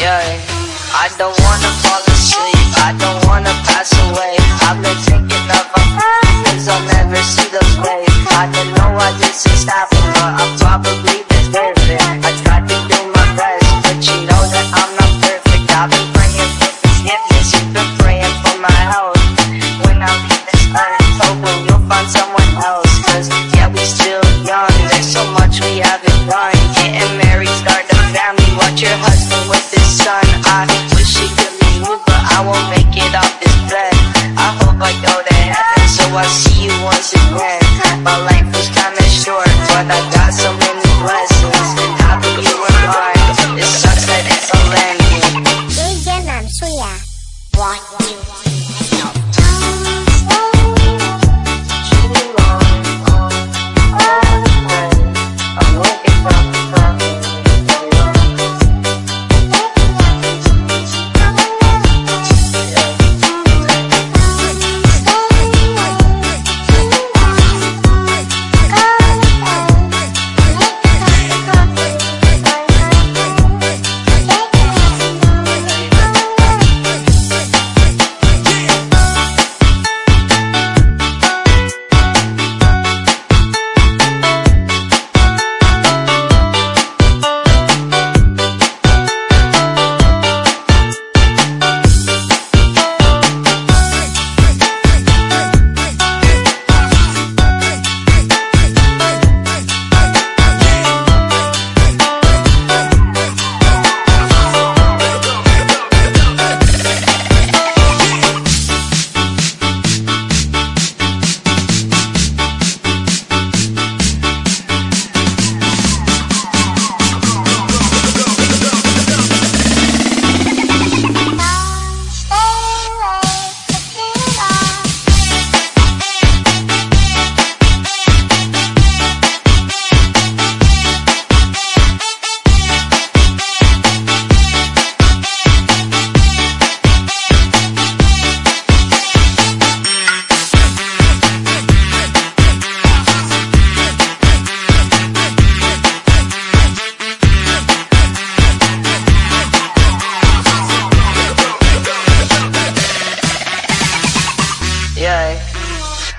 Yeah, I don't wanna fall asleep, I don't wanna pass away. you once again. My life was kinda short, but I got so many blessings. Having you in mind, it sucks that it's a landing. 虽然难，虽然我有。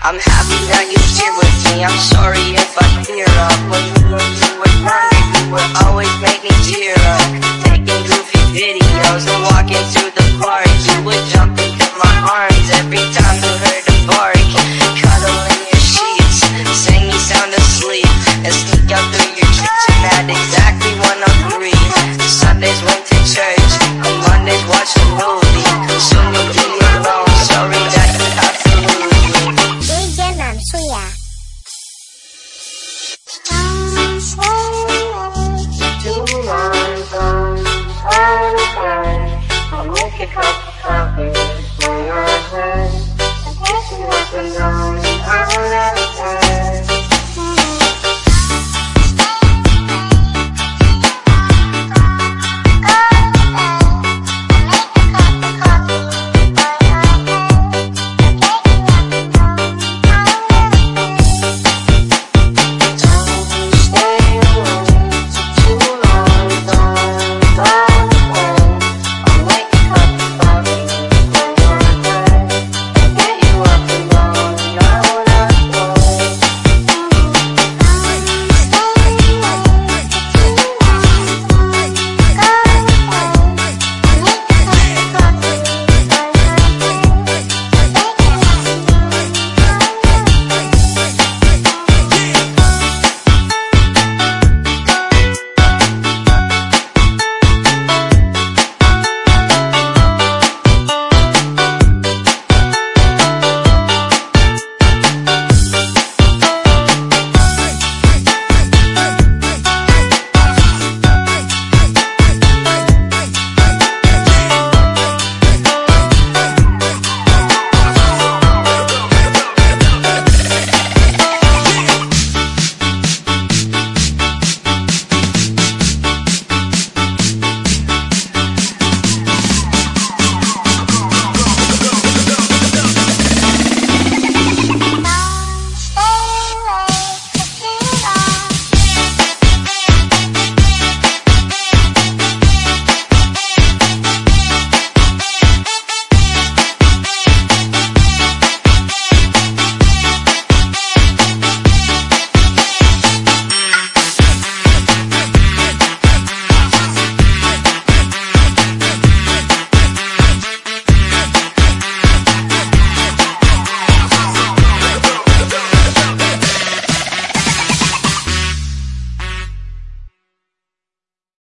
I'm happy that you're here with me. I'm sorry if I tear up. What you were doing wrong, you would always make me cheer up. Taking goofy videos and walking through. Bye.